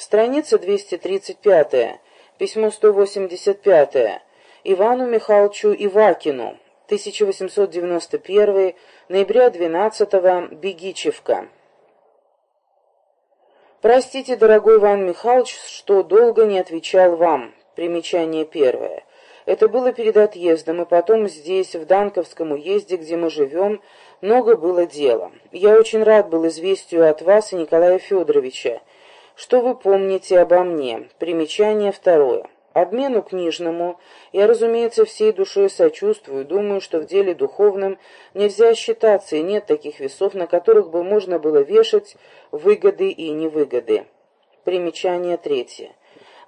Страница 235. Письмо 185. Ивану Михайловичу Ивакину. 1891. Ноября 12. Бегичевка. Простите, дорогой Иван Михайлович, что долго не отвечал вам. Примечание первое. Это было перед отъездом, и потом здесь, в Данковском уезде, где мы живем, много было дела. Я очень рад был известию от вас и Николая Федоровича. Что вы помните обо мне? Примечание второе. Обмену книжному я, разумеется, всей душой сочувствую, думаю, что в деле духовном нельзя считаться, и нет таких весов, на которых бы можно было вешать выгоды и невыгоды. Примечание третье.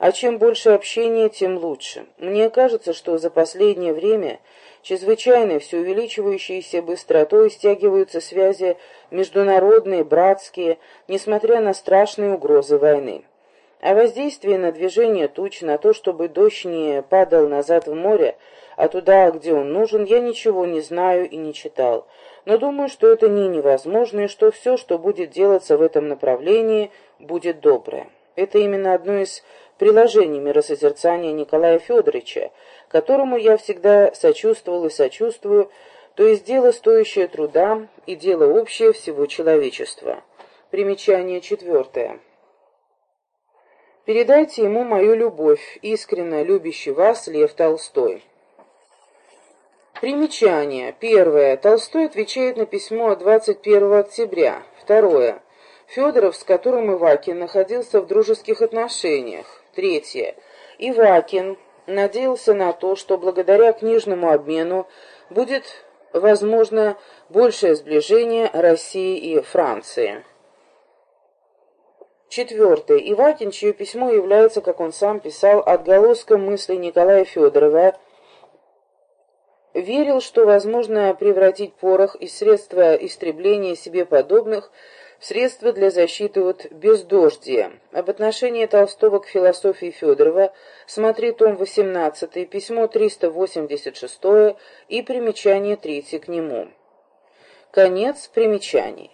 А чем больше общения, тем лучше. Мне кажется, что за последнее время чрезвычайно все увеличивающейся быстротой стягиваются связи международные, братские, несмотря на страшные угрозы войны. А воздействие на движение туч, на то, чтобы дождь не падал назад в море, а туда, где он нужен, я ничего не знаю и не читал. Но думаю, что это не невозможно, и что все, что будет делаться в этом направлении, будет доброе. Это именно одно из приложений миросозерцания Николая Федоровича, которому я всегда сочувствовал и сочувствую, то есть дело, стоящее труда, и дело общее всего человечества. Примечание четвертое. Передайте ему мою любовь, искренне любящий вас Лев Толстой. Примечание. Первое. Толстой отвечает на письмо 21 октября. Второе. Федоров, с которым Ивакин находился в дружеских отношениях. Третье. Ивакин надеялся на то, что благодаря книжному обмену будет возможно большее сближение России и Франции. Четвертое. Ивакин, чье письмо является, как он сам писал, отголоском мысли Николая Федорова, верил, что возможно превратить порох из средства истребления себе подобных Средства для защиты от бездождия. Об отношении Толстого к философии Федорова смотри том 18, письмо 386 и примечание 3 к нему. Конец примечаний.